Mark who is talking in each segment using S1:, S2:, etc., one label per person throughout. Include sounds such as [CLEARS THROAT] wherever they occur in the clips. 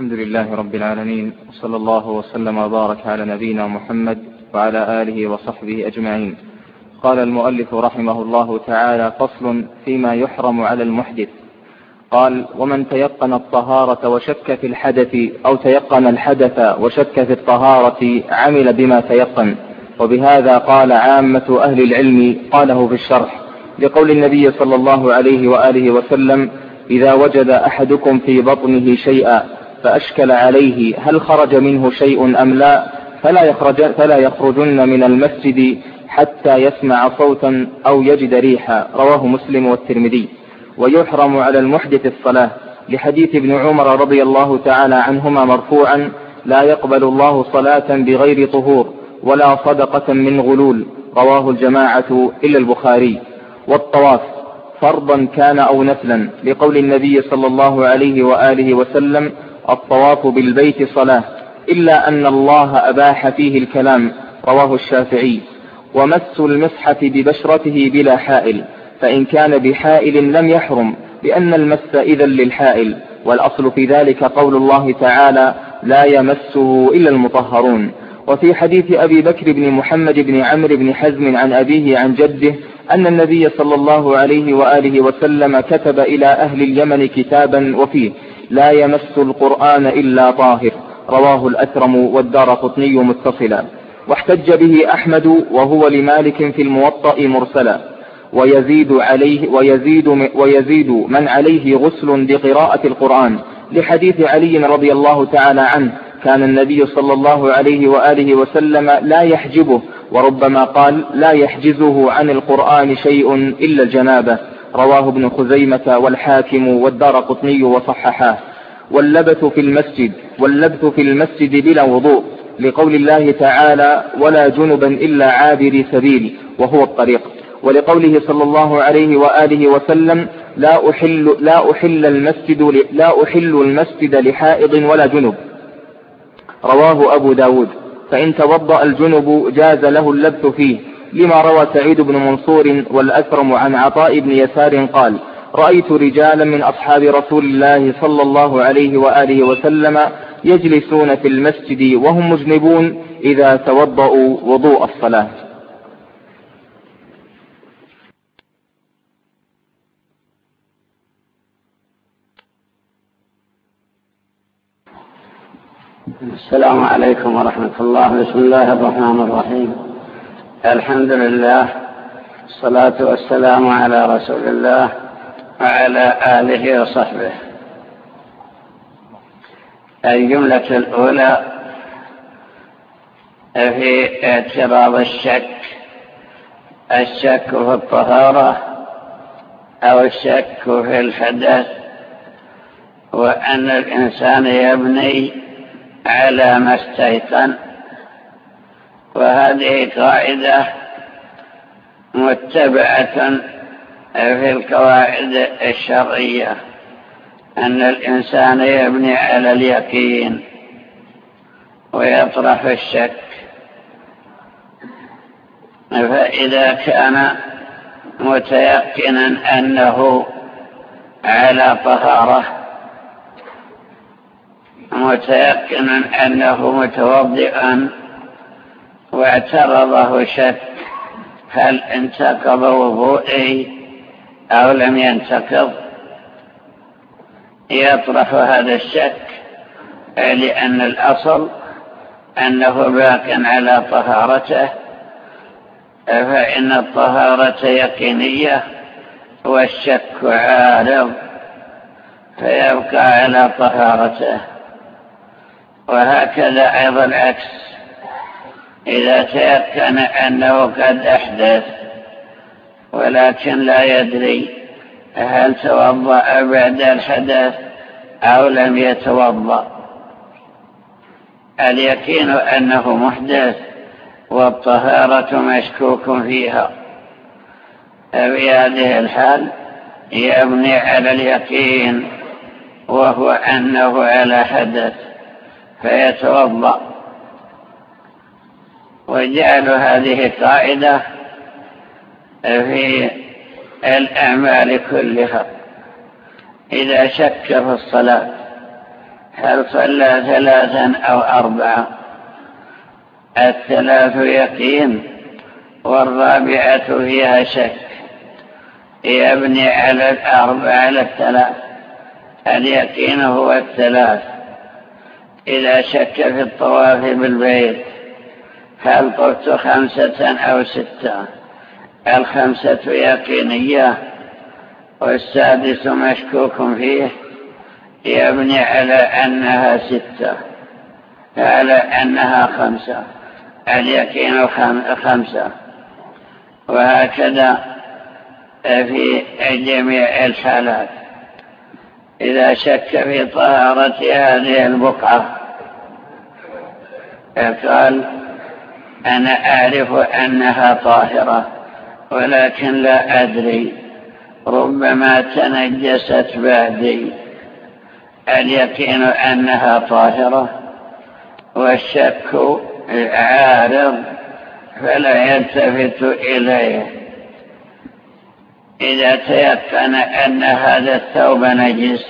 S1: الحمد لله رب العالمين وصلى الله وسلم وبارك على نبينا محمد وعلى آله وصحبه أجمعين. قال المؤلف رحمه الله تعالى فصل فيما يحرم على المحدث. قال ومن تيقن الطهارة وشك في الحدث أو تيقن الحدث وشك في الطهارة عمل بما تيقن. وبهذا قال عامة أهل العلم قاله في الشرح لقول النبي صلى الله عليه وآله وسلم إذا وجد أحدكم في بطنه شيئا فأشكل عليه هل خرج منه شيء أم لا فلا, يخرج فلا يخرجن من المسجد حتى يسمع صوتا أو يجد ريحا. رواه مسلم والترمذي. ويحرم على المحدث الصلاة. لحديث ابن عمر رضي الله تعالى عنهما مرفوعا لا يقبل الله صلاة بغير طهور ولا صدقة من غلول. رواه الجماعة إلا البخاري. والطواف فرضا كان أو نفلا. لقول النبي صلى الله عليه وآله وسلم الطواف بالبيت صلاة إلا أن الله أباح فيه الكلام رواه الشافعي. ومس المصحف ببشرته بلا حائل فإن كان بحائل لم يحرم لأن المس إذا للحائل. والأصل في ذلك قول الله تعالى لا يمسه إلا المطهرون وفي حديث أبي بكر بن محمد بن عمرو بن حزم عن أبيه عن جده أن النبي صلى الله عليه وآله وسلم كتب إلى أهل اليمن كتابا وفيه لا يمس القرآن إلا طاهر. رواه الأثرم والدار قطني متصلا. واحتج به أحمد وهو لمالك في الموطأ مرسلا. ويزيد عليه ويزيد ويزيد من عليه غسل بقراءة القرآن. لحديث علي رضي الله تعالى عنه كان النبي صلى الله عليه وآله وسلم لا يحجبه وربما قال لا يحجزه عن القرآن شيء إلا الجنابة. رواه ابن خزيمة والحاكم والدار قطني وصححاه واللبث في المسجد واللبث في المسجد بلا وضوء لقول الله تعالى ولا جنبا إلا عابر سبيل وهو الطريق. ولقوله صلى الله عليه وآله وسلم لا أحل, لا أحل المسجد لا أحل المسجد لحائض ولا جنب رواه أبو داود. فإن توضأ الجنب جاز له اللبث فيه. لما روى سعيد بن منصور والأكرم عن عطاء بن يسار قال رأيت رجالا من أصحاب رسول الله صلى الله عليه وآله وسلم يجلسون في المسجد وهم مجنبون إذا توضأوا وضوء الصلاة.
S2: السلام عليكم ورحمة الله. بسم الله الرحمن الرحيم. الحمد لله الصلاة والسلام على رسول الله وعلى آله وصحبه الجملة الأولى في اعتراض الشك الشك في الطهارة أو الشك في الحدث وأن الإنسان يبني على ما استيقن وهذه قاعدة متبعة في القواعد الشرعية أن الإنسان يبني على اليقين ويطرح الشك. فإذا كان متيقنا أنه على طهارة متيقنا أنه متوضئا واعترضه شك هل انتقض وضوئي أو لم ينتقض. يطرح هذا الشك لأن الأصل أنه باق على طهارته فإن الطهارة يقينية والشك عارض فيبقى على طهارته. وهكذا أيضا العكس. إذا تيقن أنه قد أحدث ولكن لا يدري هل توضأ بعد الحدث أو لم يتوضأ. اليقين أنه محدث والطهارة مشكوك فيها. في هذه الحال يبني على اليقين وهو أنه على حدث فيتوضأ. وجعلوا هذه قاعدة في الأعمال كلها. إذا شك في الصلاة هل صلى ثلاثا أو أربعة الثلاث يقين والرابعة فيها شك. يبني على الأربع على الثلاث. اليقين هو الثلاث. إذا شك في الطواف بالبيت هل قلت خمسة أو ستة الخمسة يقينية والسادس مشكوك فيه يبني على أنها ستة على أنها خمسة اليقين خمسة. وهكذا في جميع الحالات. إذا شك في طهارة هذه البقعة قال أنا أعرف أنها طاهرة ولكن لا أدري. ربما تنجست بعدي. اليقين أنها طاهرة والشك عارض فلا يلتفت إليه. إذا تيقن أن هذا الثوب نجس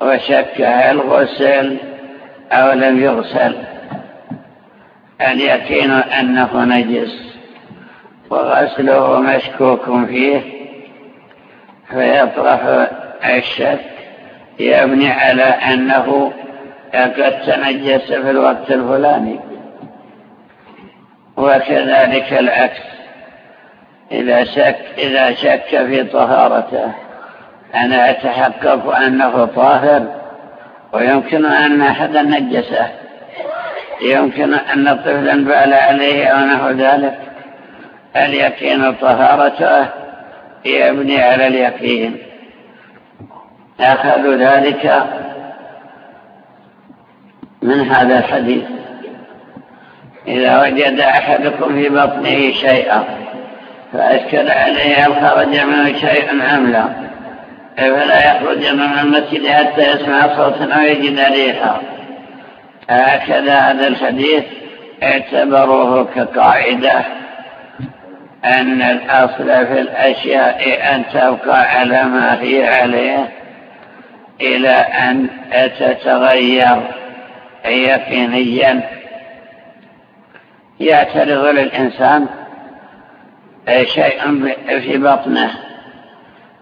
S2: وشك هل غسل أو لم يغسل اليقين أنه نجس وغسله مشكوك فيه فيطرح الشك يبني على أنه قد تنجس في الوقت الفلاني. وكذلك العكس إذا شك, إذا شك في طهارته أنا أتحقق أنه طاهر ويمكن أن أحدا نجسه. يمكن أن طفلا بال عليه أو نحو ذلك. اليقين طهارته يبني على اليقين. أخذوا ذلك من هذا الحديث. إذا وجد أحدكم في بطنه شيئا فأشكل عليه هل خرج منه شيء أم لا. فلا يخرج من المسجد حتى يسمع صوتا أو يجد ريحا. هكذا هذا الحديث اعتبروه كقاعدة أن الأصل في الأشياء أن تبقى على ما هي عليه إلى أن تتغير يقينيا. يعترض للإنسان شيء في بطنه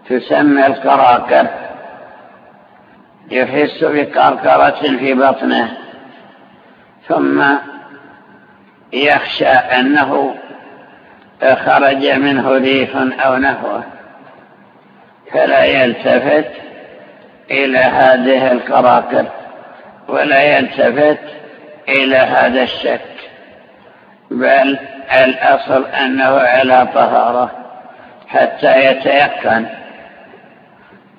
S2: تسمى القراقر يحس بقرقرة في بطنه. ثم يخشى أنه خرج منه ريح أو نحوه فلا يلتفت إلى هذه القراقر ولا يلتفت إلى هذا الشك بل الأصل أنه على طهارة حتى يتيقن.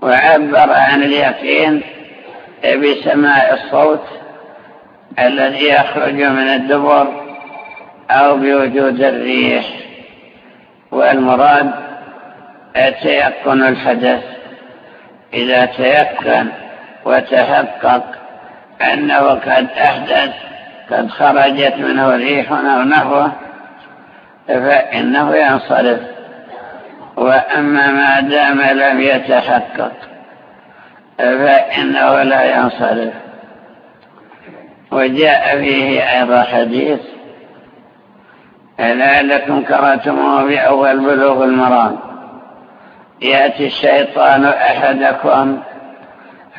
S2: وعبر عن اليقين بسماع الصوت الذي يخرج من الدبر أو بوجود الريح. والمراد تيقن الحدث. إذا تيقن وتحقق أنه قد أحدث قد خرجت منه ريح أو نحوه فإنه ينصرف. وأما ما دام لم يتحقق فإنه لا ينصرف. وجاء فيه أيضا حديث. لعلكم قرأتموه في أول بلوغ المرام. يأتي الشيطان أحدكم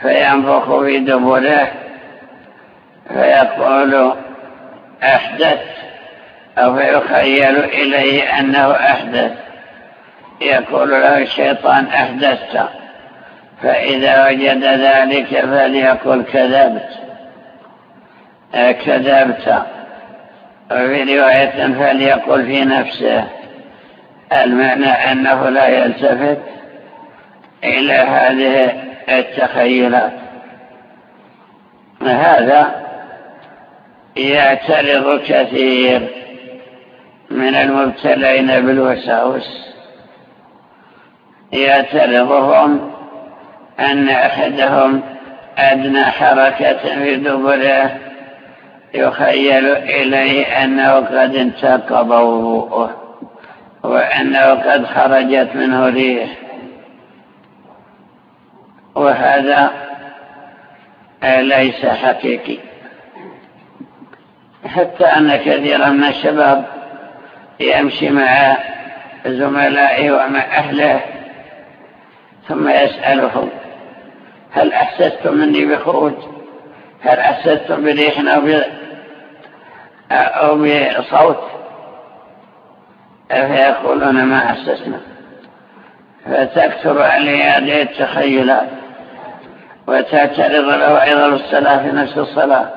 S2: فينفخ في دبره فيقول أحدث أو فيخيل إليه أنه أحدث. يقول له الشيطان أحدثت فإذا وجد ذلك فليقل كذبت. كذبت وفي رواية فليقل في نفسه المعنى أنه لا يلتفت إلى هذه التخيلات. هذا يعترض كثير من المبتلين بالوساوس. يعترضهم أن أحدهم أدنى حركة في دبره يخيل إليه أنه قد انتقض وضوءه وأنه قد خرجت منه ريح. وهذا ليس حقيقي. حتى أن كثيرا من الشباب يمشي مع زملائه ومع أهله ثم يسألهم هل أحسستم مني بخروج؟ هل أحسستم بريح أو, أو بصوت. فيقولون ما أحسسنا فتكثر عليه هذه التخيلات. وتعترض له أيضا الصلاة في نفس الصلاة.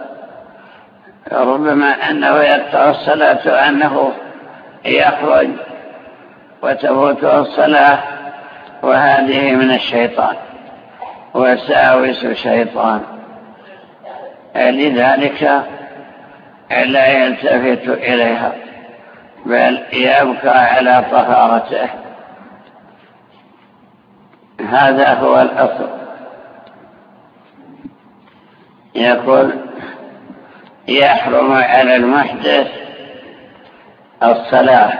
S2: ربما أنه يقطع الصلاة وأنه يخرج وتفوته الصلاة. وهذه من الشيطان. وساوس شيطان. لذلك لا يلتفت إليها بل يبقى على طهارته. هذا هو الأصل. يقول يحرم على المحدث الصلاة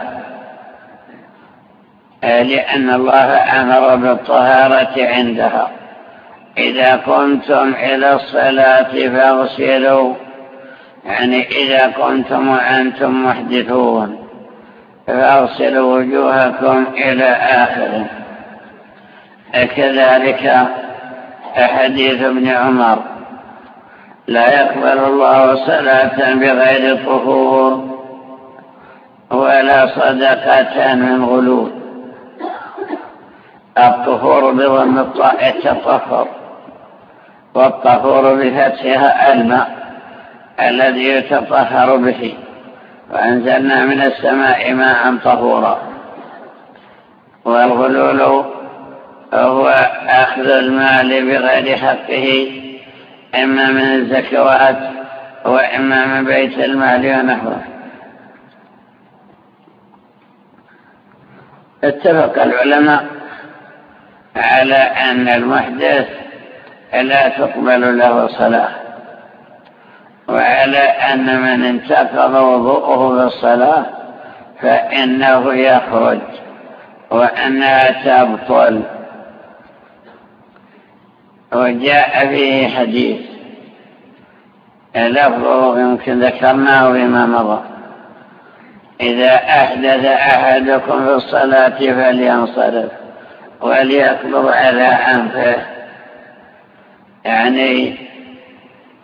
S2: لأن الله أمر بالطهارة عندها. إذا كنتم إلى الصلاة فاغسلوا يعني إذا كنتم وأنتم محدثون فأغسلوا وجوهكم إلى آخره. كذلك حديث ابن عمر. لا يقبل الله صلاة بغير طهور ولا صدقة من غلول الطهور بضم الطاء التطهر والطهور بفتحها الماء. الذي يتطهر به. وأنزلنا من السماء ماء طهورا. والغلول هو أخذ المال بغير حقه إما من الزكوات وإما من بيت المال ونحوه. اتفق العلماء على أن المحدث لا تقبل له صلاة وعلى أن من انتقض وضوءه بالصلاة فإنه يخرج وأنها تبطل. وجاء فيه حديث لفظه يمكن ذكرناه بما مضى. إذا أحدث أحدكم في الصلاة فلينصرف وليقبض على أنفه. يعني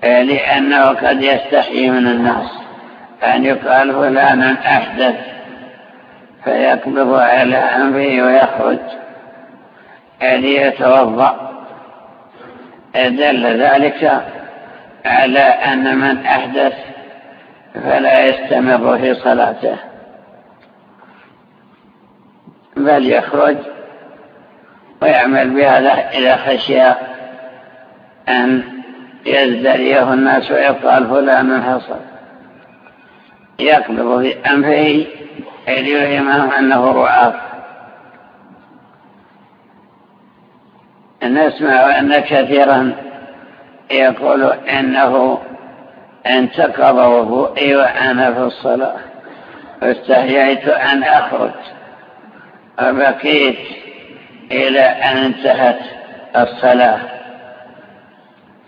S2: لأنه قد يستحي من الناس أن يقال فلانا أحدث فيقبض على أنفه ويخرج. ليتوضأ دل ذلك على أن من أحدث فلا يستمر في صلاته. بل يخرج ويعمل بهذا إذا خشي أن يزدريه الناس ويقال فلان حصل. يقبض في أنفه ليهمهم أنه رعاف نسمع أن كثيرا يقول إنه انتقض وضوئي وأنا في الصلاة. واستحييت أن أخرج. وبقيت إلى أن انتهت الصلاة.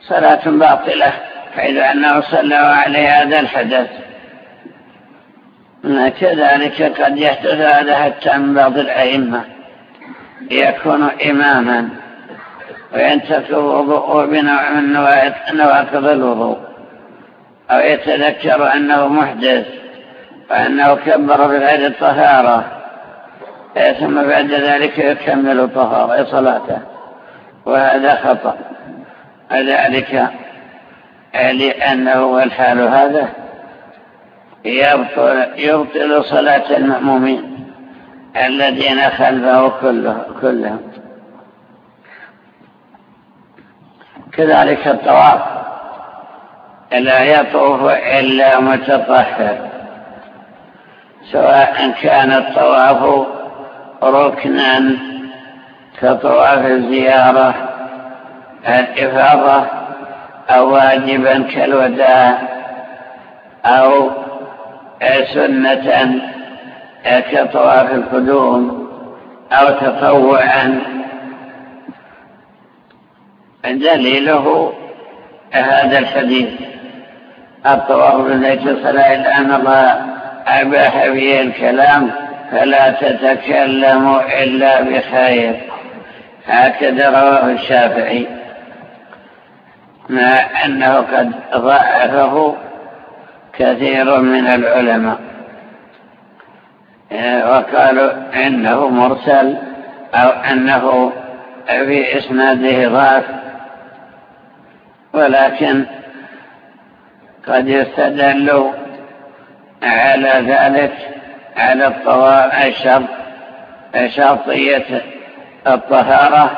S2: صلاة باطلة حيث أنه صلى عليه هذا الحدث. كذلك قد يحدث هذا حتى من بعض الأئمة. يكون إماما وينتقض وضوءه بنوع من نواقض الوضوء. أو يتذكر أنه محدث وأنه كبر بغير الطهارة ثم بعد ذلك يكمل طهارة صلاته. وهذا خطأ. ذلك لأنه والحال هذا يبطل, يبطل صلاة المأمومين الذين خلفه كلهم. كذلك الطواف لا يطوف إلا متطهر سواء كان الطواف ركنا كطواف الزيارة الإفاضة أو واجبا كالوداع أو سنة كطواف القدوم أو تطوعا. دليله هذا الحديث. الطواف بالبيت الصلاة إلا أن الله أباح به الكلام فلا تتكلموا إلا بخير. هكذا رواه الشافعي. مع أنه قد ضعفه كثير من العلماء. وقالوا إنه مرسل أو أنه في إسناده ضعف ولكن قد يستدل على ذلك على شرطية الطهارة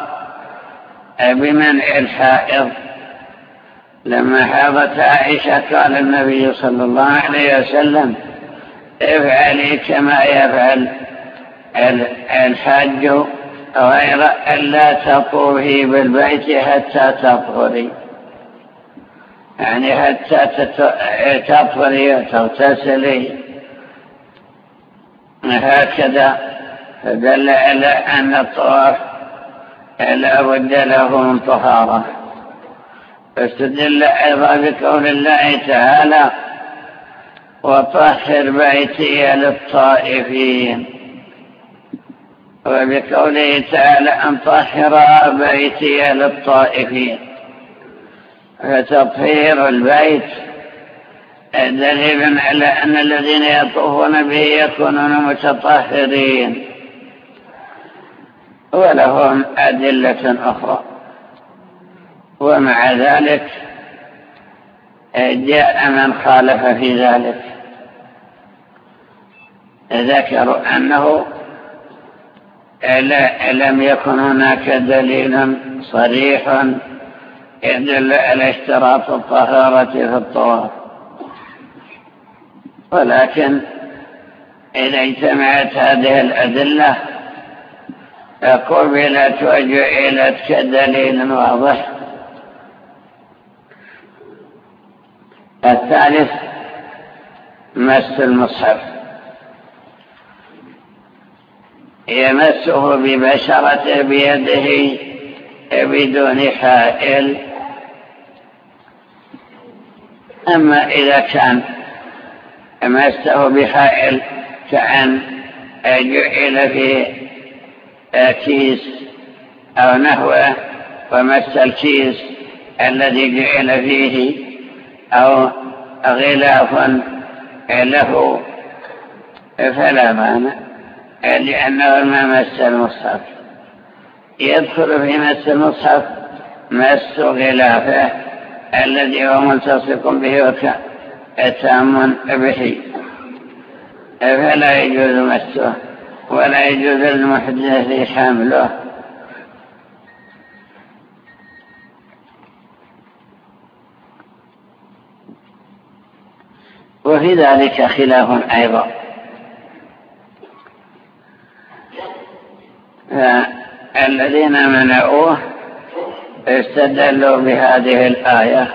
S2: بمنع الحائض. لما حاضت عائشة قال النبي صلى الله عليه وسلم افعلي كما يفعل الحج غير ألا تطوفي بالبيت حتى تطهري. يعني حتى تطهري وتغتسلي. هكذا. فدل على أن الطواف لا بد له من طهارة. فاستدل أيضا بقول الله تعالى وطهر بيتي للطائفين. وبقوله تعالى أن طهر بيتي للطائفين. فتطهير البيت. دليل على أن الذين يطوفون به يكونون متطهرين. ولهم أدلة أخرى. ومع ذلك جاء من خالف في ذلك. ذكروا أنه لم يكن هناك دليل صريح يدل على اشتراط الطهارة في الطواف. ولكن إذا اجتمعت هذه الأدلة قبلت وجعلت كدليل واضح. الثالث مس المصحف. يمسه ببشرته بيده بدون حائل. أما إذا كان مسه بحائل كأن جعل في كيس أو نحوه ومس الكيس الذي جعل فيه أو غلاف له فلا مانع لأنه ما مس المصحف. يدخل في مس المصحف مس غلافه الذي هو ملتصق به وتام به. فلا يجوز مسه ولا يجوز للمحدث حمله. وفي ذلك خلاف أيضا. فالذين منعوه استدلوا بهذه الآية.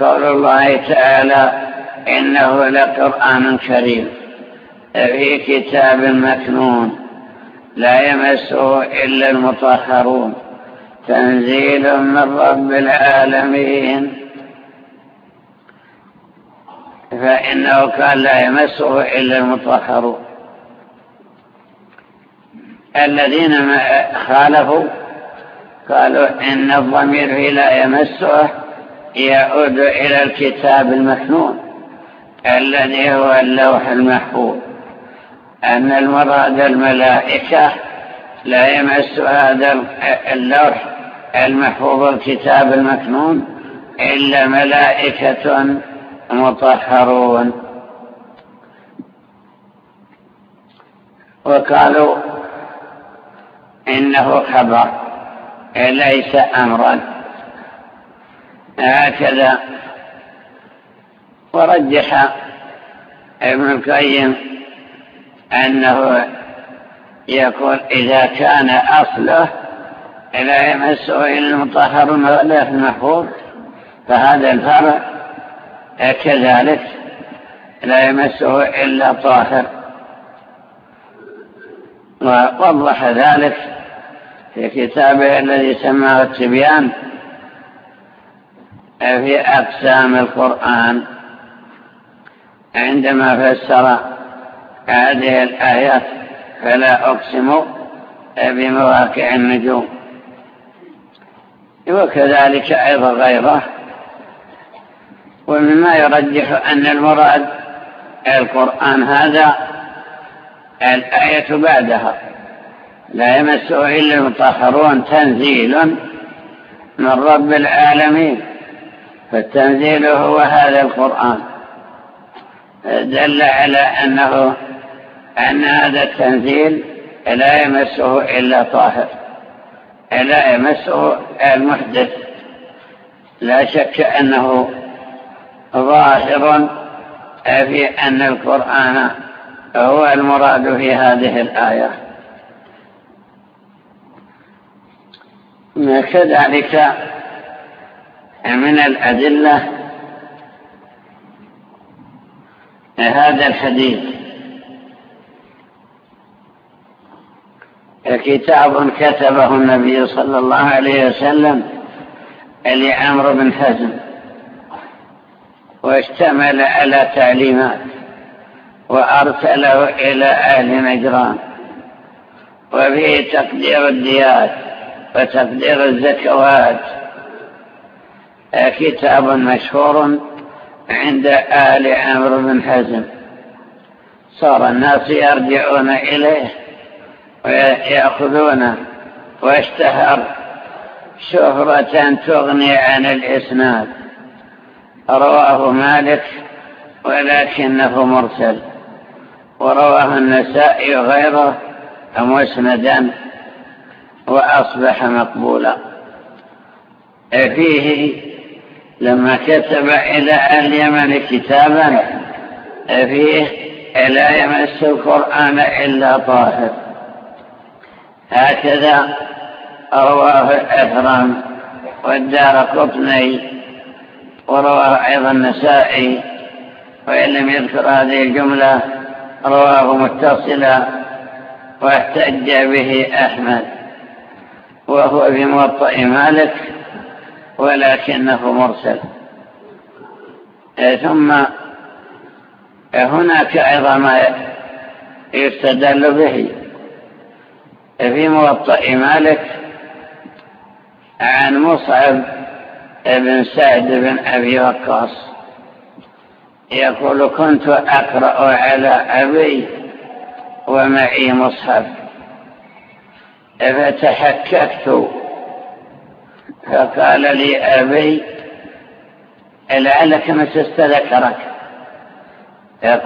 S2: قول الله تعالى إنه لقرآن كريم في كتاب مكنون لا يمسه إلا المطهرون. تنزيل من رب العالمين. فإنه كان لا يمسه إلا المطهرون الذين خالفوا قالوا إن الضمير لا يمسه يعود إلى الكتاب المكنون الذي هو اللوح المحفوظ. أن المراد الملائكة لا يمس هذا اللوح المحفوظ الكتاب المكنون إلا ملائكة مطهرون وقالوا إنه خبر ليس أمرا. هكذا. ورجح ابن القيم أنه يقول إذا كان أصله لا يمسه إلا المطهر ولا المحفوظ فهذا الفرع كذلك لا يمسه إلا طاهر. ووضح ذلك في كتابه الذي سماه التبيان في أقسام القرآن. عندما فسر هذه الآيات فلا أقسم بمواقع النجوم. وكذلك أيضا غيره ومما يرجح أن المراد القرآن هذا الآية بعدها. لا يمسه إلا المطهرون تنزيل من رب العالمين فالتنزيل هو هذا القرآن. دل على أنه أن هذا التنزيل لا يمسه إلا طاهر لا يمسه المحدث. لا شك أنه ظاهر في أن القرآن هو المراد في هذه الآية. كذلك من الأدلة هذا الحديث. كتاب كتبه النبي صلى الله عليه وسلم لعمر بن حزم. واشتمل على تعليمات وأرسله إلى أهل نجران وفيه تقدير الديات وتقدير الزكوات كتاب مشهور عند آل عمرو بن حزم. صار الناس يرجعون إليه ويأخذونه واشتهر شهرة تغني عن الإسناد. رواه مالك ولكنه مرسل. ورواه النسائي غيره مسندا وأصبح مقبولا. فيه لما كتب إلى أهل اليمن كتابا فيه لا يمس القرآن إلا طاهر. هكذا رواه الأثرم والدار قطني ورواه أيضا النسائي وإن لم يذكر هذه الجملة رواه متصلا واحتج به أحمد وهو في موطئ مالك ولكنه مرسل. ثم هناك أيضا ما يستدل به في موطئ مالك عن مصعب بن سعد بن أبي وقاص. يقول كنت أقرأ على أبي ومعي مصحف. فتحككت فقال لي أبي لعلك مسست ذكرك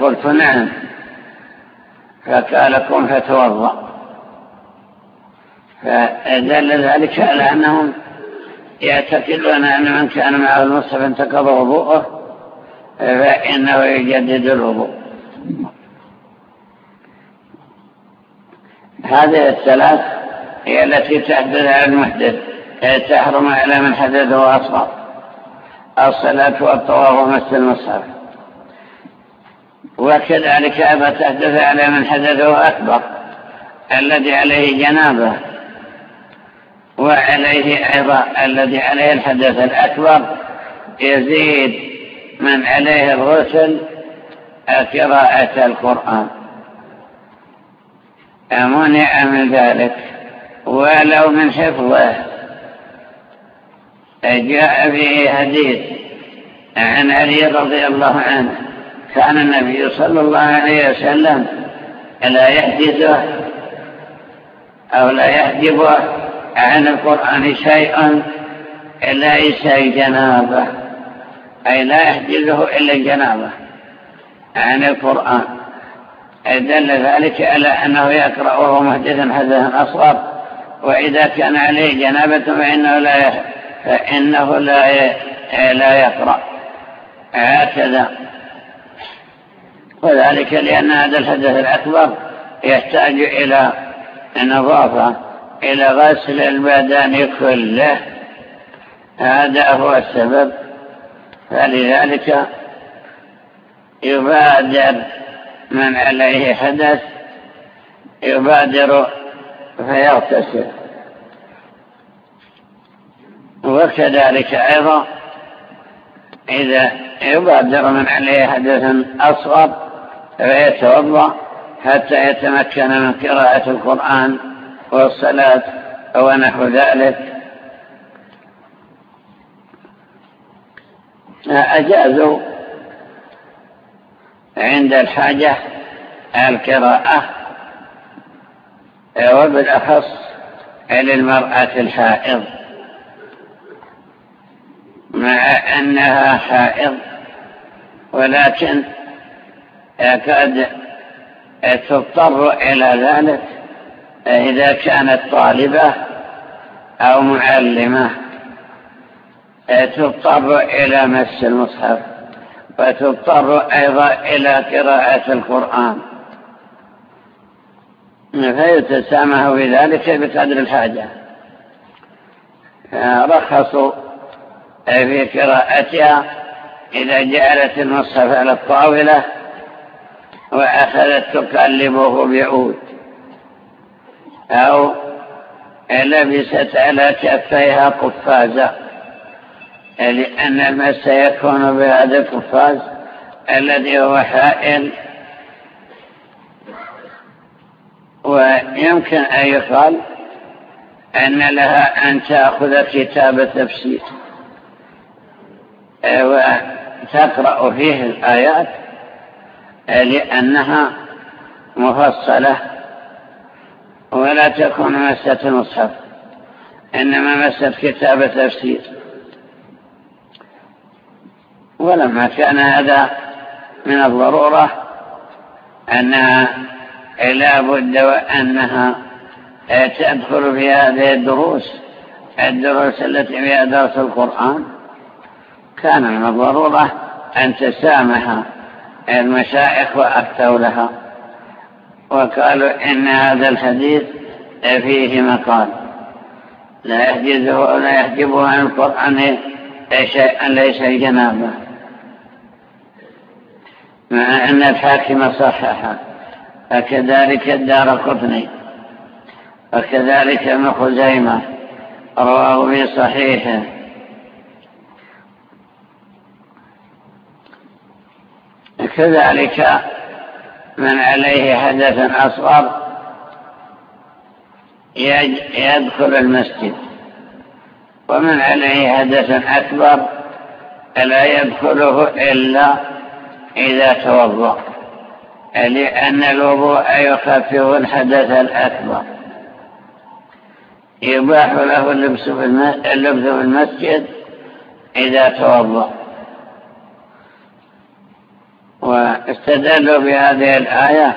S2: قلت نعم. فقال قم فتوضأ. فدل ذلك على أنهم يعتقدون أن من كان معه المصحف انتقض وضوءه فإنه يجدد الوضوء. هذه الثلاث هي التي تحدث على المحدث تحرم على من حدثه أصغر الصلاة والطواف ومس المصحف. وكذلك أبا تحدث على من حدثه أكبر الذي عليه جنابه. وعليه أيضا الذي عليه الحدث الأكبر يزيد من عليه الغسل قراءة القرآن. منع من ذلك. ولو من حفظه. جاء به حديث عن علي رضي الله عنه. كان النبي صلى الله عليه وسلم لا يحدثه أو لا يحجبه عن القرآن شيء ليس الجنابة أي لا يحجزه إلا الجنابة عن القرآن. دل ذلك على أنه يقرأ وهو محدث حدثا أصغر وإذا كان عليه جنابة فإنه لا فإنه لا لا يقرأ. هكذا. وذلك لأن هذا الحدث الأكبر يحتاج إلى نظافة. إلى غسل البدن كله. هذا هو السبب. فلذلك يبادر من عليه حدث يبادر فيغتسل. وكذلك أيضا إذا يبادر من عليه حدث أصغر فيتوضأ حتى يتمكن من قراءة القرآن. والصلاة ونحو ذلك. أجازوا عند الحاجة القراءة وبالأخص للمرأة الحائض مع أنها حائض ولكن قد تضطر إلى ذلك إذا كانت طالبة أو معلمة تضطر إلى مس المصحف وتضطر أيضا إلى قراءة القرآن. فيتسامح بذلك بقدر الحاجة. رخصوا في قراءتها إذا جعلت المصحف على الطاولة وأخذت تقلبه بعود. أو لبست على كفيها قفازة. لأن المس يكون بهذا القفاز الذي هو حائل. ويمكن أن يقال أن لها أن تأخذ كتاب التفسير وتقرأ فيه الآيات لأنها مفصلة ولا تكون مسة المصحف إنما مسة كتاب التفسير. ولما كان هذا من الضرورة أنها لا بد وأنها تدخل في هذه الدروس الدروس التي فيها درس القرآن. كان من الضرورة أن تسامح المشائخ وأكثوا لها وقالوا إن هذا الحديث فيه مقال. لا يحجزه ولا يحجبه عن القرآن شيئا ليس الجنابة مع أن الحاكم صححه. فكذلك الدار قطني. وكذلك ابن خزيمة. رواه في صحيحه. كذلك من عليه حدث أصغر يدخل المسجد. ومن عليه حدث أكبر لا يدخله إلا إذا توضأ لأن الوضوء يخفف الحدث الأكبر. يباح له اللبس في المسجد إذا توضأ. واستدلوا بهذه الآية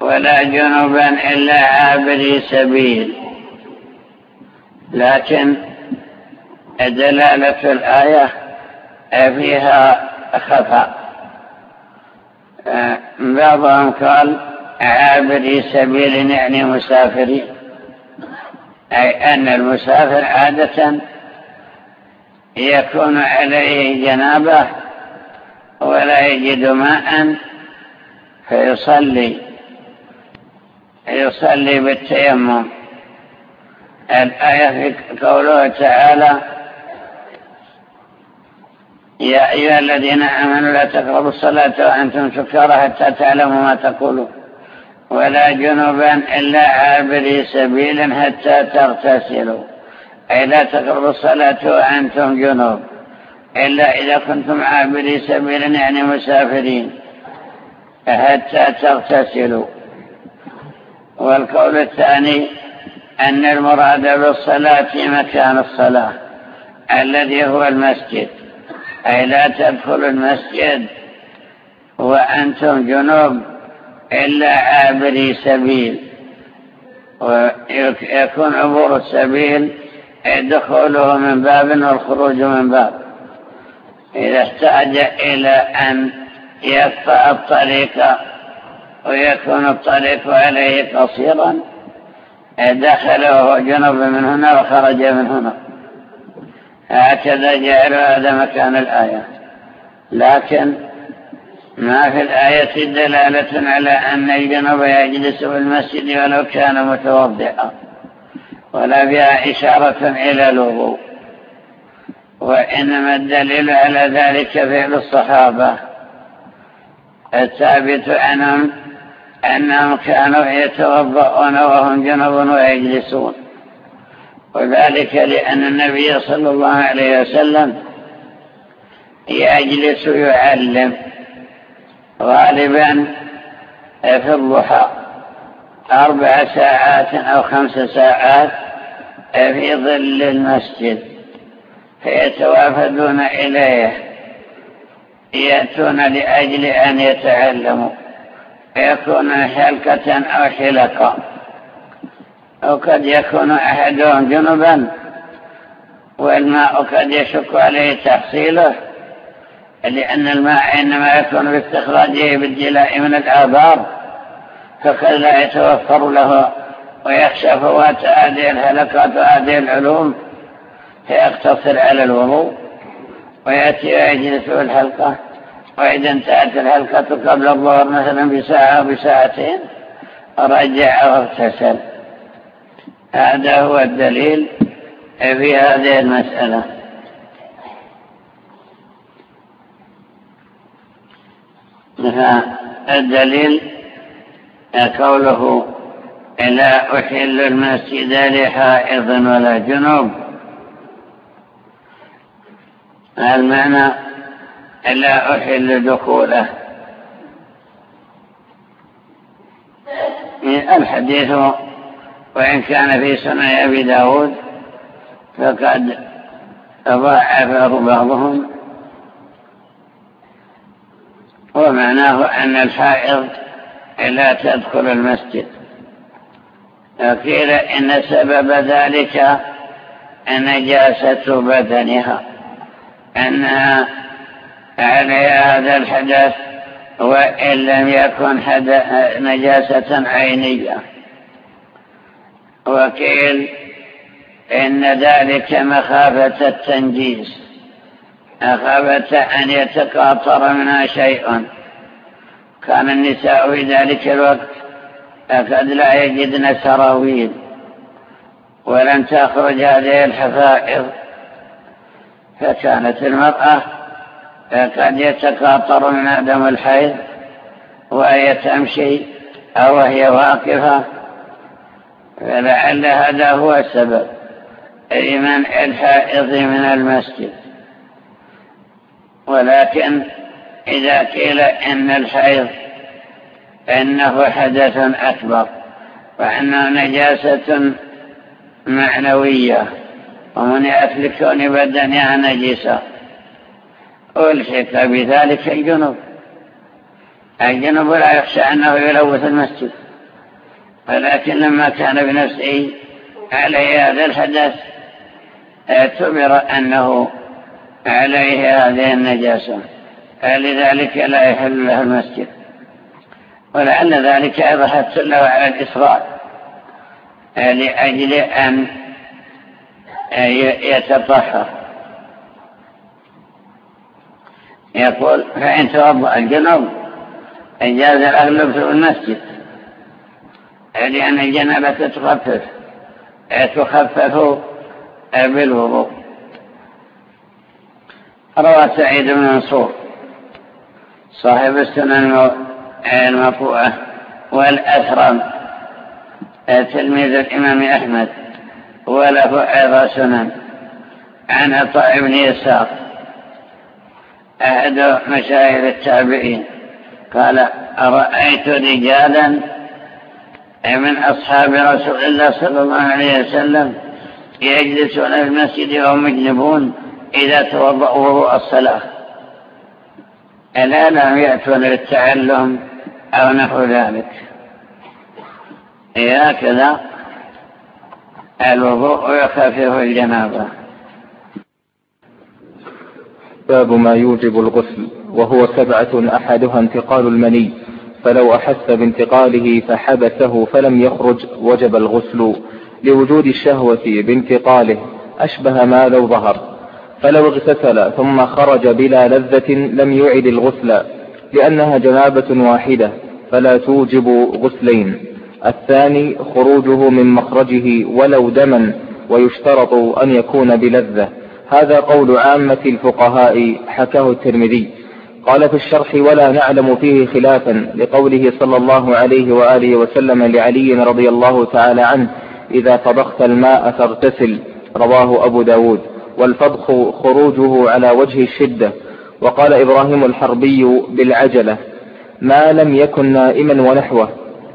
S2: ولا جنوبا إلا عابري سبيل. لكن دلالة الآية فيها خفاء بعضهم قال عابري سبيل يعني مسافرين أي أن المسافر عادة يكون عليه جنابة ولا يجد ماء فيصلي يصلي بالتيمم. الآية في قوله تعالى يا أيها الذين آمنوا لا تقربوا الصلاة وأنتم سكارى حتى تعلموا ما تقولون. ولا جنوبا إلا عابري سبيل حتى تغتسلوا. أي لا تقربوا الصلاة وأنتم جنوب إلا إذا كنتم عابري سبيل يعني مسافرين. حتى تغتسلوا. والقول الثاني أن المراد بالصلاة في مكان الصلاة الذي هو المسجد. أي لا تدخل المسجد وأنتم جنوب إلا عابري سبيل. ويكون عبور السبيل دخوله من باب والخروج من باب. إذا احتاج إلى أن يقطع الطريق ويكون الطريق عليه قصيرا دخله جنوب من هنا وخرج من هنا. هكذا جعل هذا مكان الآية. لكن ما في الآية دلالة على أن الجنوب يجلس في المسجد ولو كان متوضئا ولا فيها إشارة إلى الوضوء. وإنما الدليل على ذلك فعل الصحابة. الثابت عنهم أنهم كانوا يتوضؤون وهم جنب ويجلسون. وذلك لأن النبي صلى الله عليه وسلم يجلس يعلم غالبا في الضحى أربع ساعات أو خمس ساعات في ظل المسجد. فيتوافدون إليه يأتون لأجل أن يتعلموا يكون حلقة أو حلقة أو قد يكون أحدهم جنبا والماء قد يشك عليه تحصيله لأن الماء إنما يكون باستخراجه بالجلاء من الآبار فقد لا يتوفر له ويخشى فوات هذه الهلكات وهذه العلوم فيقتصر على الوضوء ويأتي ويجلس في الحلقة وإذا انتهت الحلقة قبل الظهر مثلا بساعة أو بساعتين رجع واغتسل. هذا هو الدليل في هذه المسألة. الدليل قوله لا أحل المسجد لحائض ولا جنوب المعنى لا أحل دخوله. الحديث وإن كان في سنة أبي داود فقد ضاعفه بعضهم. ومعناه أن الحائض لا تدخل المسجد. وقيل إن سبب ذلك نجاسة بدنها. أنها عليها هذا الحدث وإن لم يكن نجاسة عينية. وقيل إن ذلك مخافة التنجيس. مخافة أن يتقاطر منها شيء. كان النساء في ذلك الوقت قد لا يجدن سراويل. ولم تخرج هذه الحفائظ فكانت المرأة قد يتقاطر من دم الحيض وهي تمشي أو وهي واقفة فلعل هذا هو السبب لمنع الحائض من المسجد. ولكن إذا قيل إن الحيض إنه حدث أكبر وأنه نجاسة معنوية. ومنعت لكون بدنها نجسة ألحق بذلك الجنوب. الجنوب لا يخشى أنه يلوث المسجد. ولكن لما كان بنفسه عليه هذا الحدث اعتبر أنه عليه هذه النجاسة. لذلك لا يحل له المسجد. ولعل ذلك أيضا حث له على الإسراء لأجل أن يتطهر. يقول فإن توضأ الجنوب أجاز الأغلب في المسجد. لأن الجنابة تخفف تخفف بالوضوء. روى سعيد بن منصور صاحب السنن المطوعة والأثرم تلميذ الإمام أحمد. وله أيضا سنن عن عطاء بن يسار. أحد مشاهد التابعين. قال أرأيت رجالا من أصحاب رسول الله صلى الله عليه وسلم يجلسون في المسجد وهم مجنبون إذا توضأوا وضوء الصلاة. ألا لم يأتون للتعلم أو نحو ذلك. هكذا؟ الوضوء يخفف الجنابة.
S1: باب ما يوجب الغسل وهو سبعة أحدها انتقال المني فلو أحس بانتقاله فحبسه فلم يخرج وجب الغسل. لوجود الشهوة بانتقاله أشبه ما لو ظهر. فلو اغتسل ثم خرج بلا لذة لم يعد الغسل لأنها جنابة واحدة فلا توجب غسلين. الثاني خروجه من مخرجه ولو دما ويشترط أن يكون بلذة. هذا قول عامة الفقهاء حكاه الترمذي. قال في الشرح ولا نعلم فيه خلافا لقوله صلى الله عليه وآله وسلم لعلي رضي الله تعالى عنه إذا طبخت الماء فاغتسل رواه أبو داود. والفضخ خروجه على وجه الشدة. وقال إبراهيم الحربي بالعجلة ما لم يكن نائما ونحوه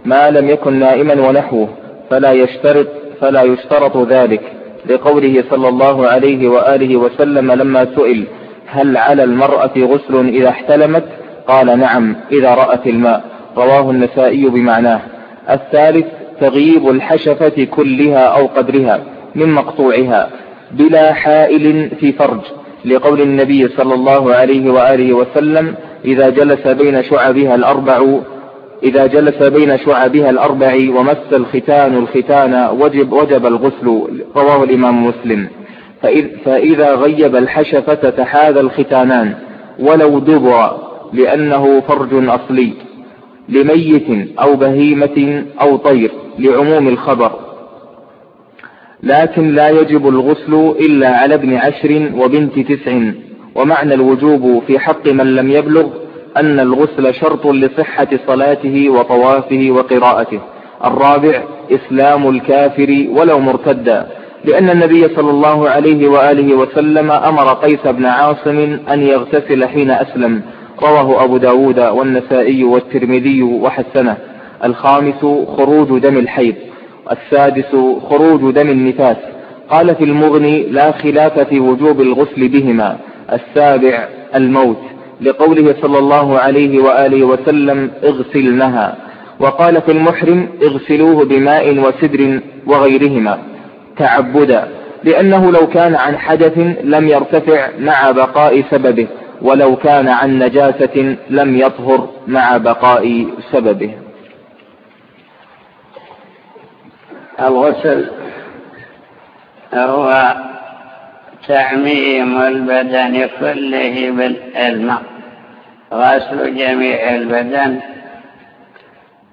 S1: ما لم يكن نائما ونحوه فلا يشترط فلا يشترط ذلك. لقوله صلى الله عليه وآله وسلم لما سئل هل على المرأة غسل إذا احتلمت؟ قال نعم إذا رأت الماء. رواه النسائي بمعناه. الثالث تغييب الحشفة كلها أو قدرها من مقطوعها بلا حائل في فرج. لقول النبي صلى الله عليه وآله وسلم إذا جلس بين شعبها الأربع إذا جلس بين شعبها الأربع ومس الختان الختان وجب, وجب الغسل رواه الإمام مسلم. فإذا غيب الحشفة تحاذى الختانان ولو دبر لأنه فرج أصلي لميت أو بهيمة أو طير لعموم الخبر. لكن لا يجب الغسل إلا على ابن عشر وبنت تسع ومعنى الوجوب في حق من لم يبلغ أن الغسل شرط لصحة صلاته وطوافه وقراءته. الرابع إسلام الكافر ولو مرتدا لأن النبي صلى الله عليه وآله وسلم أمر قيس بن عاصم أن يغتسل حين أسلم. رواه أبو داود والنسائي والترمذي وحسنه. الخامس خروج دم الحيض. السادس خروج دم النفاس. قال في المغني لا خلاف في وجوب الغسل بهما. السابع الموت. لقوله صلى الله عليه وآله وسلم اغسلنها. وقال في المحرم اغسلوه بماء وسدر وغيرهما. تعبدا. لأنه لو كان عن حدث لم يرتفع مع بقاء سببه ولو كان عن نجاسة لم يطهر مع بقاء سببه.
S2: الغسل هو تعميم البدن كله بالماء غسل جميع البدن.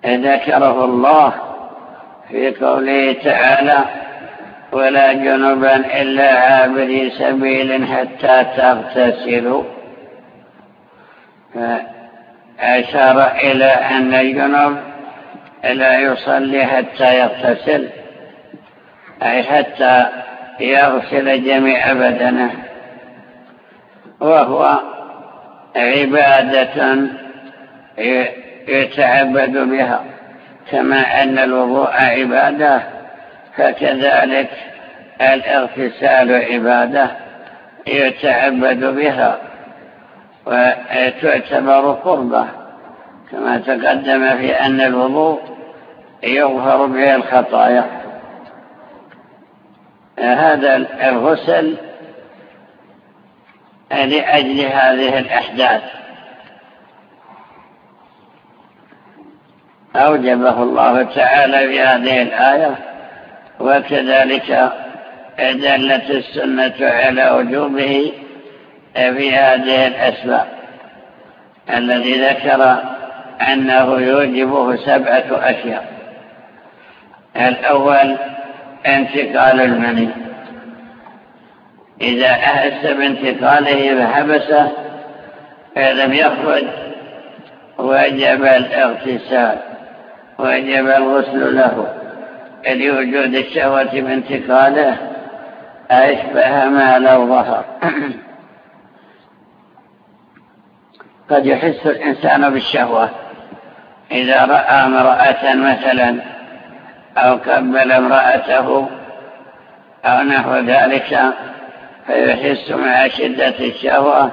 S2: ذكره الله في قوله تعالى ولا جنبا إلا عابري سبيل حتى تغتسلوا فأشار إلى أن الجنب لا يصلي حتى يغتسل أي حتى يغسل جميع بدنه. وهو عبادة يتعبد بها كما أن الوضوء عبادة فكذلك الاغتسال عبادة يتعبد بها وتعتبر قربة كما تقدم في أن الوضوء يغفر به الخطايا. هذا الغسل لأجل هذه الأحداث. أوجبه الله تعالى في هذه الآية وكذلك دلت السنة على وجوبه في هذه الأسباب. الذي ذكر أنه يوجبه سبعة أشياء. الأول انتقال المني. إذا أحس بانتقاله فحبسه لم يخرج وجب الاغتسال وجب الغسل له. لوجود الشهوة بانتقاله أشبه ما لو ظهر. [CLEARS THROAT] قد يحس الإنسان بالشهوة. إذا رأى امرأة مثلا أو قبل امرأته أو نحو ذلك فيحس مع شدة الشهوة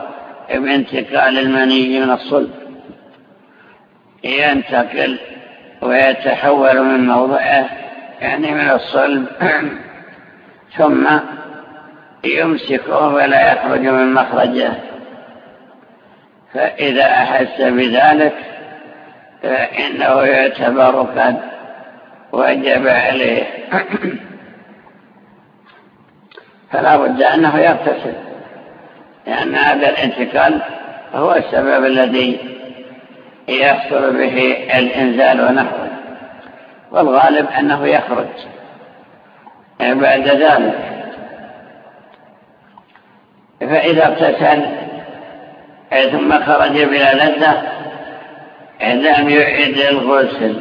S2: بانتقال المني من الصلب. ينتقل ويتحول من موضعه يعني من الصلب [CLEARS THROAT] ثم يمسكه ولا يخرج من مخرجه. فإذا أحس بذلك فإنه يعتبر قد وجب عليه [CLEARS THROAT] فلا بد أنه يغتسل لأن هذا الانتقال هو السبب الذي يحصل به الإنزال ونحوه والغالب أنه يخرج بعد ذلك. فإذا اغتسل ثم خرج بلا لذة لم يعد الغسل.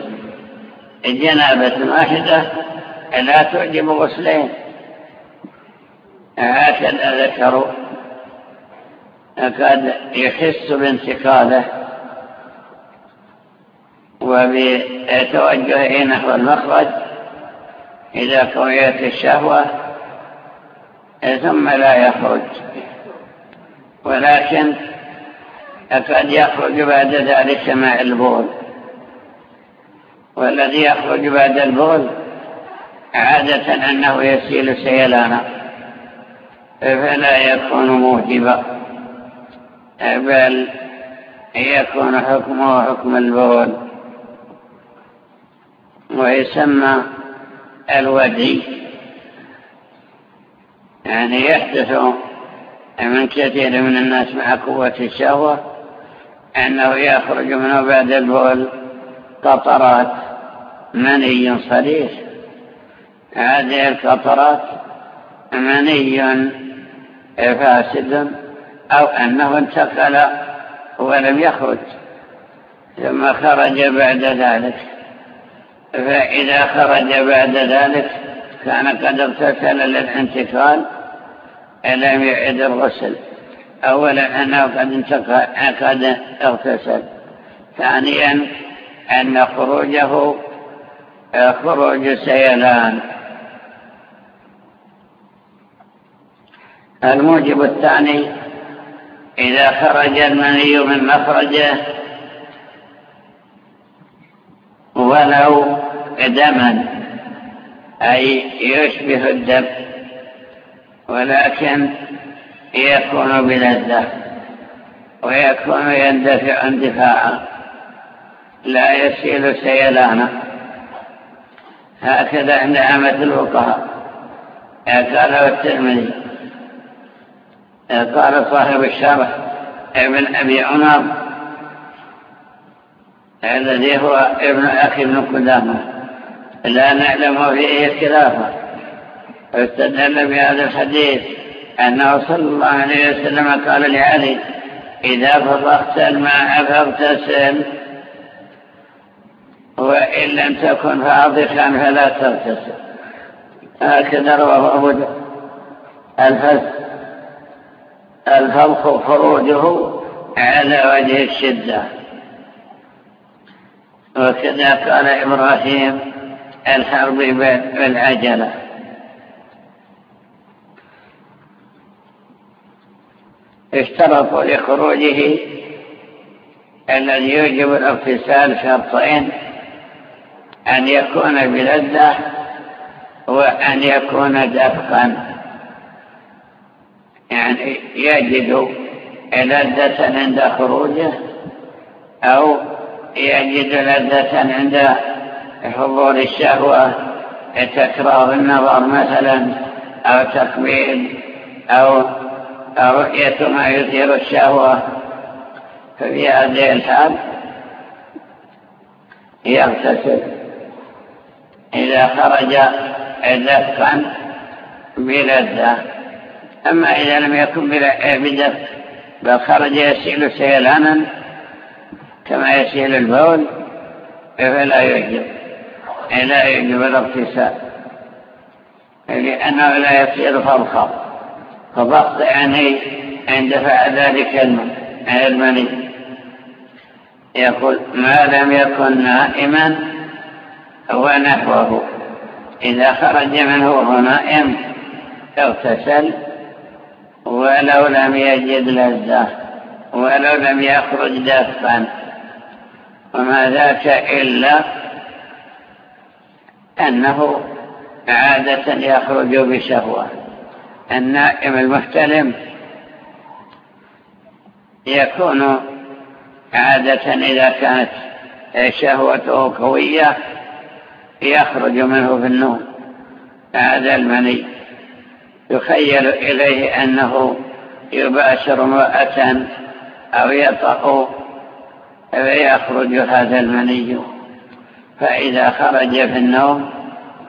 S2: جنابة واحدة لا تعجب غسلين. هكذا ذكروا قد يحس بانتقاله وبتوجهه نحو المخرج إذا قويت الشهوة ثم لا يخرج. ولكن قد يخرج بعد ذلك مع البول والذي يخرج بعد البول عادة أنه يسيل سيلانا فلا يكون موجبا. بل يكون حكمه حكم البول. ويسمى الودي. يعني يحدث من كثير من الناس مع قوة الشهوة أنه يخرج منه بعد البول قطرات مني صريح. هذه القطرات مني فاسد أو أنه انتقل ولم يخرج ثم خرج بعد ذلك. فإذا خرج بعد ذلك كان قد اغتسل للانتقال لم يعد الغسل. أولا أنه قد انتقل قد اغتسل ثانيا أن خروجه خروج سيلان. الموجب الثاني إذا خرج المني من مخرجه ولو دما أي يشبه الدم ولكن يكون بلذة ويكون يندفع اندفاعا لا يسيل سيلانا هكذا عند عامة الفقهاء قاله الترمذي. قال صاحب الشرح ابن أبي عمر الذي هو ابن أخي ابن قدامة. لا نعلم فيه خلافا استدل بهذا الحديث أنه صلى الله عليه وسلم قال لعلي إذا فرغت الماء فاغتسل وإن لم تكن فاضحا فلا تغتسل. هكذا رواه أبو الفس الفرق خروجه على وجه الشدة. وكذا قال إبراهيم الحرب بالعجلة. اشترطوا لخروجه الذي يوجب الاغتسال شرطين أن يكون بلذة وأن يكون دفقا. يعني يجد لذة عند خروجه أو يجد لذة عند حضور الشهوة تكرار النظر مثلا أو تقبيل أو رؤية ما يثير الشهوة. ففي هذه الحال يغتسل. إذا خرج دفقا بلذة. أما إذا لم يكن بدفع بل خرج يسيل سيلانا كما يسيل البول فلا يجب لا يجب الاغتسال لأنه لا يصير فرخا فضغط يعني عند فعل ذلك المني. يقول ما لم يكن نائما ونحوه إذا خرج منه وهو نائم اغتسل ولو لم يجد لذة ولو لم يخرج دفا وما ذاك إلا أنه عادة يخرج بشهوة. النائم المحتلم يكون عادة إذا كانت شهوته قوية يخرج منه في النوم. هذا المني. يخيل إليه أنه يباشر امرأة أو يطأ فيخرج هذا المني. فإذا خرج في النوم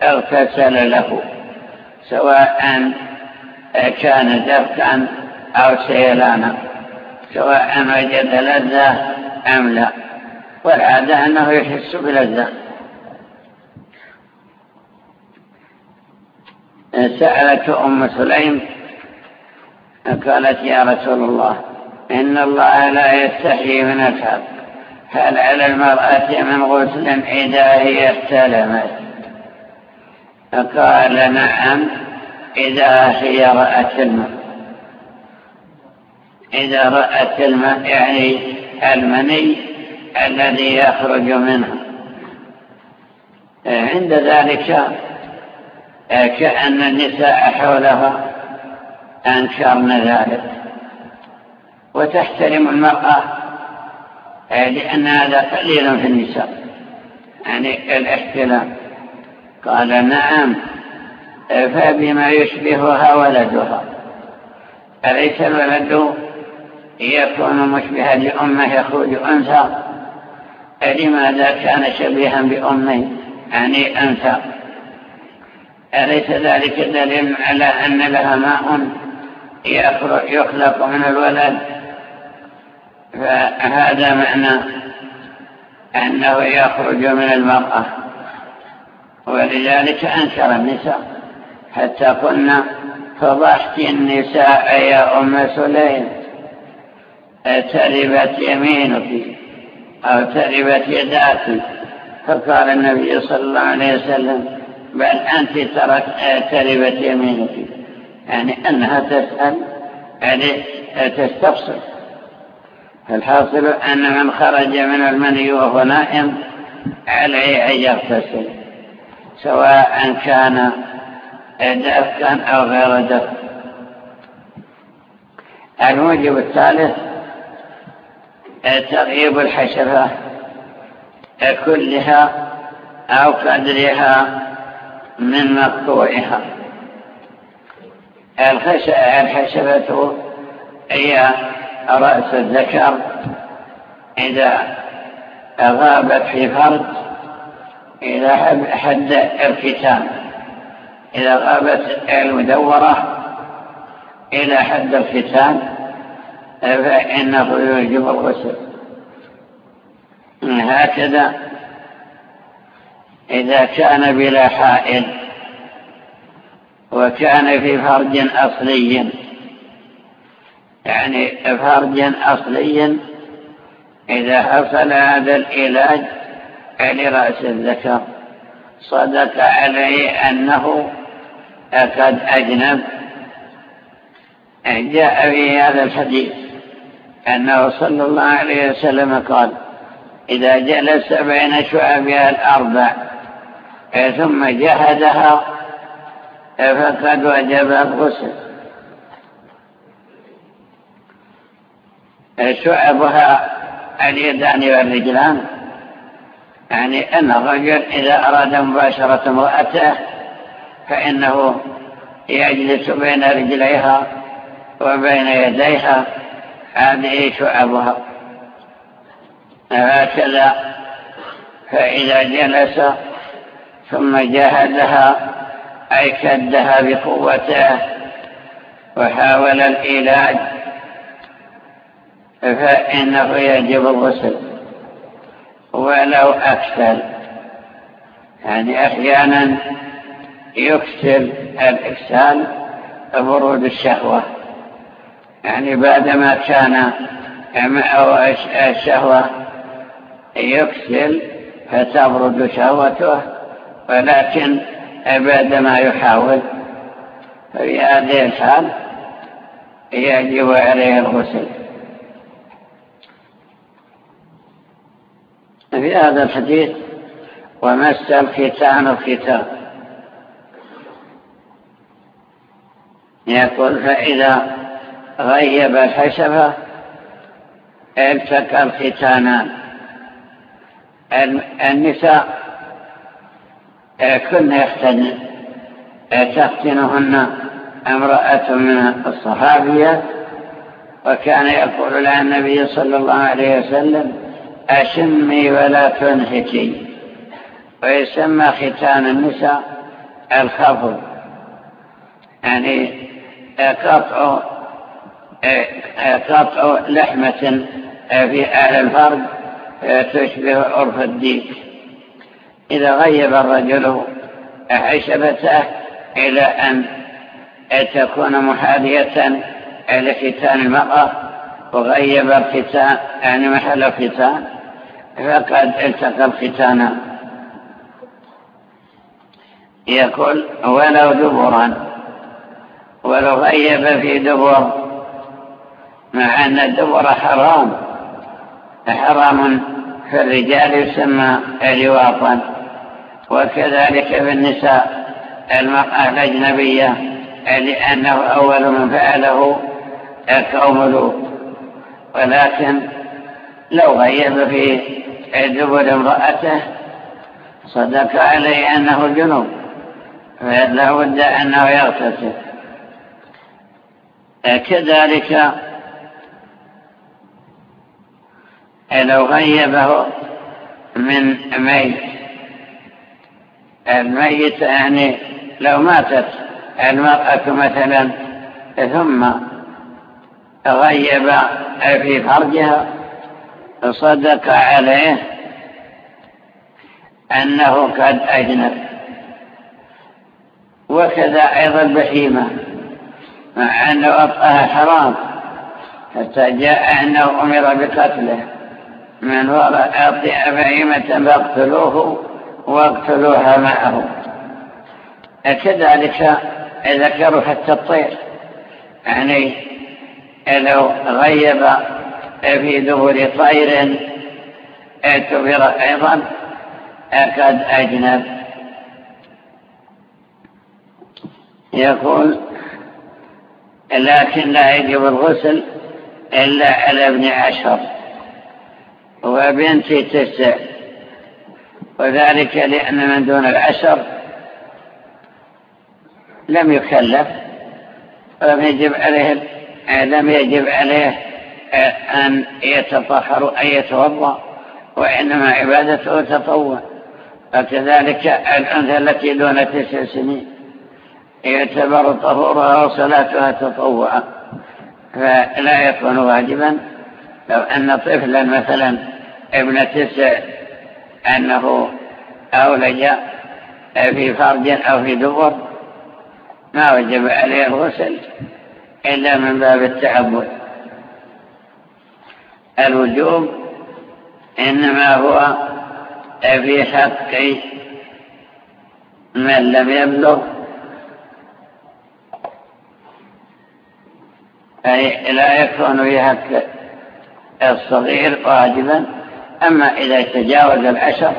S2: اغتسل له سواء كان دفعا أو سيلانا سواء وجد لذة أم لا. والعادة أنه يحس بلذة. سألت أم سليم قالت يا رسول الله إن الله لا يستحي من الحق هل على المرأة من غسل إذا هي استلمت؟ قال نعم إذا هي رأت الماء. إذا رأت الماء يعني المني الذي يخرج منها عند ذلك كأن النساء حولها أنكرن ذلك. وتحترم المرأة لأن هذا قليل في النساء. يعني الاحتلام قال نعم فبما يشبهها ولدها. أليس الولد يكون مشبها لأمه يخرج أنثى؟ لماذا كان شبيها بأمه يعني أنثى؟ أليس ذلك دليل على أن لها ماء يخلق من الولد؟ فهذا معنى أنه يخرج من المرأة. ولذلك أنكر النساء. حتى قلنا فضحت النساء يا أم سليم. تربت يمينك أو تربت يداك؟ فقال النبي صلى الله عليه وسلم بل أنت تربت يمينك. يعني أنها تسأل يعني تستفصل فالحاصل أن من خرج من المني وهو نائم عليه أن يغتسل سواء كان دفكا أو غير دفك الموجب الثالث تغييب الحشفة كلها أو قدرها من مقطوعها. الحشفة هي رأس الذكر. إذا غابت في فرد إلى حد الختان إذا غابت المدورة إلى حد الختان فإنه يوجب الغسل. هكذا إذا كان بلا حائل وكان في فرج أصلي. يعني فرج أصلي إذا حصل هذا العلاج لرأس الذكر. صدق عليه أنه قد أجنب. جاء في هذا الحديث أنه صلى الله عليه وسلم قال إذا جلس بين شعبها الأربع ثم جهدها فقد وجب الغسل. شعبها اليدان والرجلان يعني أن الرجل إذا أراد مباشرة امرأته فإنه يجلس بين رجليها وبين يديها هذه شعبها. هكذا فإذا جلس ثم جاهدها أي كدها بقوته وحاول العلاج فإنه يجب الغسل. ولو أكثر يعني أحيانا يكسر الإكسال برود الشهوة. يعني بعدما كان الشهوة يكسل فتبرد شهوته. ولكن بعدما يحاول في هذه الحال يجب عليه الغسل. في هذا الحديث ومس الختان الختان. يقول فإذا غيب الحشفة التقى الختانان. النساء كن يختن تختنهن امرأة من الصحابية. وكان يقول لها النبي صلى الله عليه وسلم أشمي ولا تنهكي. ويسمى ختان النساء الخفض. يعني قطع قطع لحمة في أهل الفرد تشبه عرف الديك إذا غيب الرجل حشبته إلى أن تكون محاذية لختان المرأة وغيب الختان يعني محل الختان فقد التقى الختان يقول ولو دبرا ولو غيب في دبر مع أن الدبر حرام حرام في الرجال يسمى لواطا وكذلك في النساء المرأة الأجنبية لأنه أول من فعله قوم لوط. ولكن لو غيب في دبر امرأته صدق عليه أنه جنوب فلا بد أنه يغتسل. كذلك لو غيبه من ميت الميت يعني لو ماتت المرأة مثلا ثم غيب في فرجها صدق عليه أنه قد أجنب. وكذا أيضا البهيمة مع أن وطئها حرام حتى جاء أنه أمر بقتله. من وراء أطئ بهيمة فاقتلوه واقتلوها معه. كذلك ذكروا حتى الطير. يعني لو غيب في دبر طير اعتبر أيضا قد أجنب. يقول لكن لا يجب الغسل إلا على ابن عشر وبنت تسع. وذلك لأن من دون العشر لم يكلف ولم يجب عليه لم يجب عليه أن يتطهر أن يتوضأ وإنما عبادته تطوع. وكذلك الأنثى التي دون تسع سنين يعتبر طهورها وصلاتها تطوعا فلا يكون واجبا. لو أن طفلا مثلا ابن تسع أنه أولج في فرج أو في دبر. ما وجب عليه الغسل إلا من باب التعبد. الوجوب إنما هو في حق من لم يبلغ. أي لا يكون في حق الصغير واجبا. أما إذا تجاوز العشر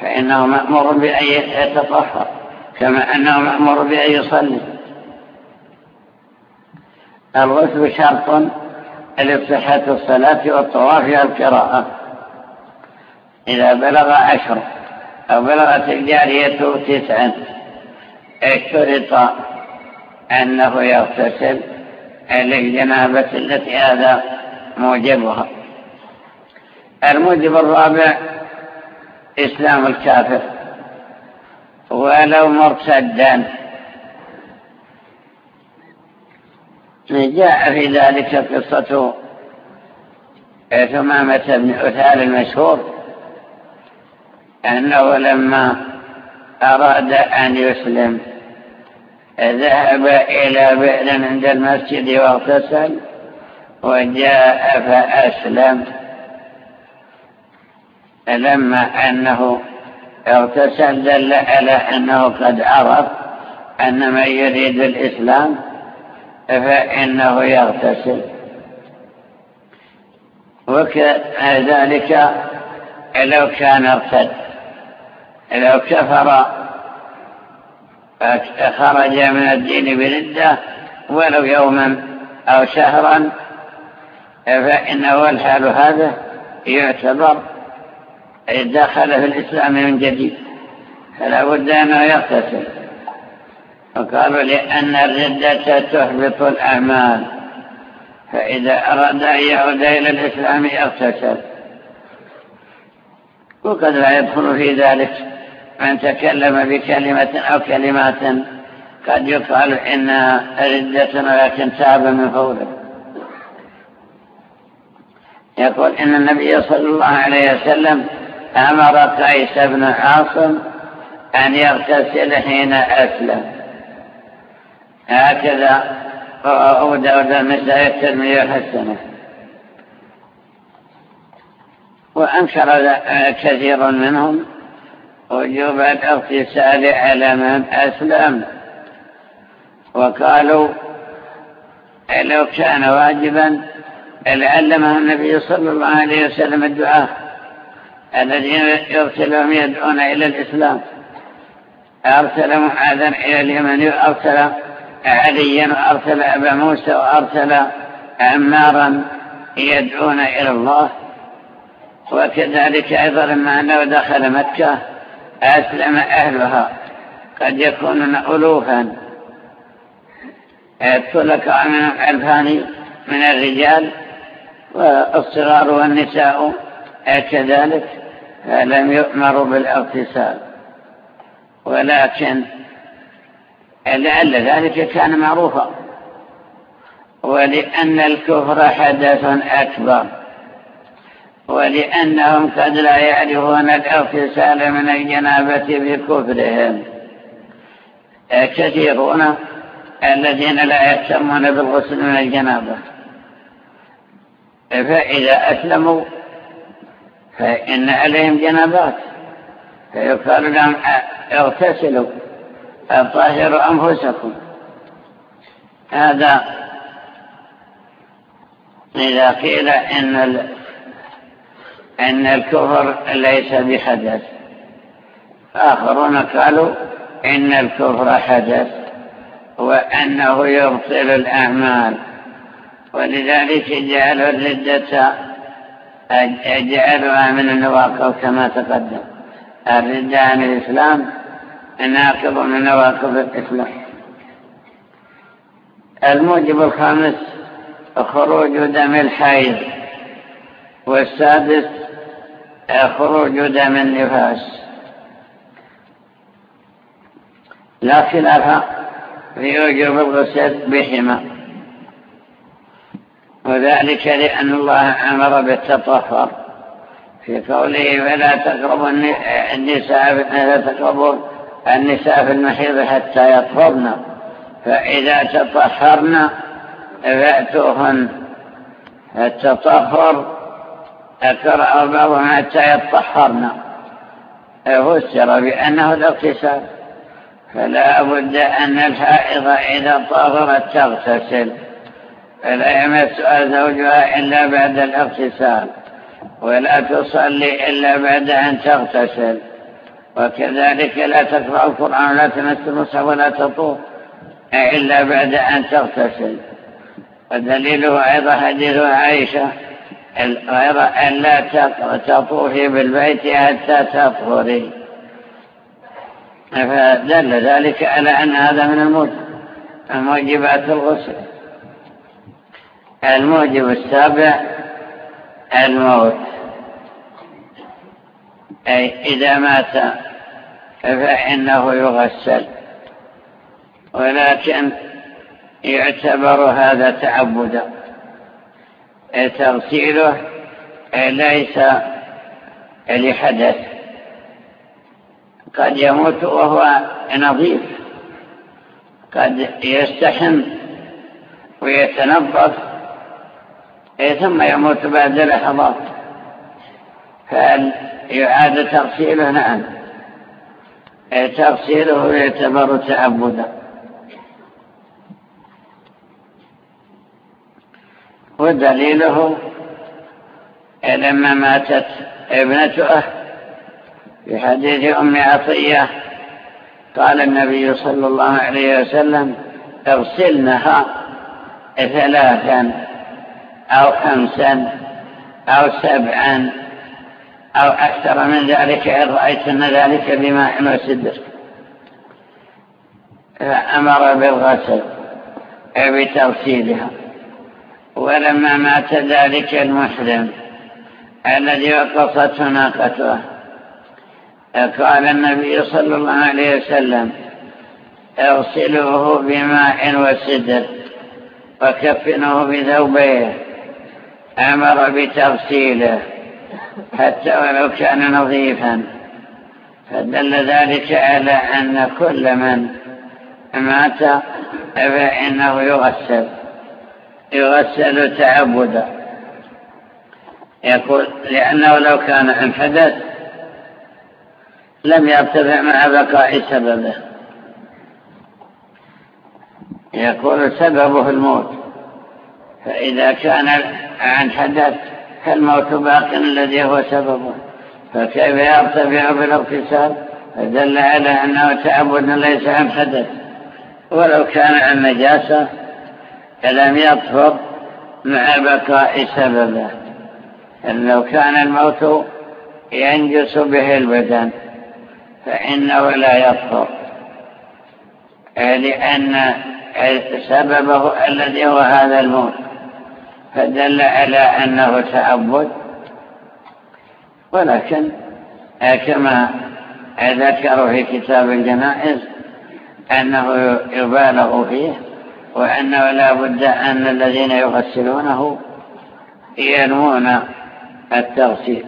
S2: فإنه مأمور بأن يتطهر كما أنه مأمور بأن يصلي. الغسل شرط لصحة الصلاة والطواف والقراءة. إذا بلغ عشر أو بلغت الجارية تسعا اشترط أنه يغتسل للجنابة التي هذا موجبها. الموجب الرابع إسلام الكافر ولو مرتدا. جاء في ذلك قصة ثمامة بن أثال المشهور أنه لما أراد أن يسلم ذهب إلى بئر عند المسجد واغتسل وجاء فأسلم. لما أنه اغتسل دل على أنه قد عرف أن من يريد الإسلام فإنه يغتسل. وكذلك لو كان ارتد لو كفر خرج من الدين بردة ولو يوما أو شهرا فإنه الحال هذا يعتبر دخل في الإسلام من جديد فلا بد أنه يغتسل. وقالوا لأن الردة تحبط الأعمال فإذا أراد أن يعود إلى الإسلام يغتسل. وقد لا يدخل في ذلك من تكلم بكلمة أو كلمات. قد يقال إنها ردة ولكن تاب من فوره يقول إن النبي صلى الله عليه وسلم أمر قيس بن عاصم أن يغتسل حين أسلم. هكذا. أبو داود المسائي الترمذي الحسنة وأنكر كثير منهم وجوب الاغتسال على من أسلم. وقالوا لو كان واجبا لعلمه النبي صلى الله عليه وسلم الدعاء. الذين يرسلهم يدعون إلى الإسلام. أرسل معاذا إلى اليمن وأرسل عليا وأرسل أبا موسى وأرسل عمارا يدعون إلى الله. وكذلك أيضا لما أنه دخل مكة أسلم أهلها. قد يكونون ألوفا. لك من ألفان من الرجال والصغار والنساء. كذلك لم يؤمروا بالاغتسال. ولكن لعل ذلك كان معروفا. ولأن الكفر حدث أكبر. ولأنهم قد لا يعرفون الاغتسال من الجنابة بكفرهم. كثيرون الذين لا يهتمون بالغسل من الجنابة. فإذا أسلموا فإن عليهم جنابات فيقال لهم اغتسلوا طهروا أنفسكم. هذا إذا قيل إن أن الكفر ليس بحدث آخرون قالوا إن الكفر حدث وأنه يبطل الأعمال. ولذلك جعلوا الردة جعلها من النواقض كما تقدم. الردة عن الإسلام ناقض من نواقض الإسلام. الموجب الخامس خروج دم الحيض والسادس خروج دم النفاس. لا خلاف في وجوب الغسل بهما وذلك لأن الله أمر بالتطهر. في قوله فلا تقربوا النساء لا تقربوا النساء في المحيض حتى يطهرن. فإذا تطهرن فأتوهن. التطهر أكره بعضهم حتى يطهرن. فسر بأنه الاغتسال فلا بد أن الحائض إذا طهرت تغتسل. فلا يمس زوجها إلا بعد الاغتسال ولا تصلي إلا بعد أن تغتسل. وكذلك لا تقرأ القرآن ولا تمس المصحف ولا تطوف إلا بعد أن تغتسل. ودليله أيضا حديث عائشة غير أن لا تطوفي بالبيت حتى تطهري. فدل ذلك على أن هذا من الموجبات الغسل. الموجب السابع الموت. أي إذا مات فإنه يغسل. ولكن يعتبر هذا تعبدا. تغسيله ليس لحدث. قد يموت وهو نظيف. قد يستحم ويتنظف. ثم يموت بعد لحظات فهل يعاد تغسيله؟ نعم. تغسيله يعتبر تعبدا. ودليله لما ماتت ابنته في حديث أم عطية قال النبي صلى الله عليه وسلم اغسلنها ثلاثا. أو خمسا أو سبعا أو أكثر من ذلك إن رأيتن ذلك بماء وسدر فأمر بالغسل بتغسيلها ولما مات ذلك المحرم الذي وقصته ناقته قال النبي صلى الله عليه وسلم اغسلوه بماء وسدر وكفنوه بذوبيه أمر بتغسيله حتى ولو كان نظيفا. فدل ذلك على أن كل من مات فإنه يغسل يغسل تعبدا يقول لأنه لو كان عن حدث لم يرتفع مع بقاء سببه. يقول سببه الموت. فإذا كان عن حدث فالموت باق الذي هو سببه فكيف يرتفع بالاغتسال فدل على أنه تعبد ليس عن حدث. ولو كان عن نجاسة لم يطفر مع بقاء سببه. لو كان الموت ينجس به البدن فإنه لا يطفر لأن سببه الذي هو هذا الموت. فدل على أنه تعبد. ولكن كما ذكروا في كتاب الجنائز أنه يبالغ فيه وأنه لا بد أن الذين يغسلونه ينمون التغسيل.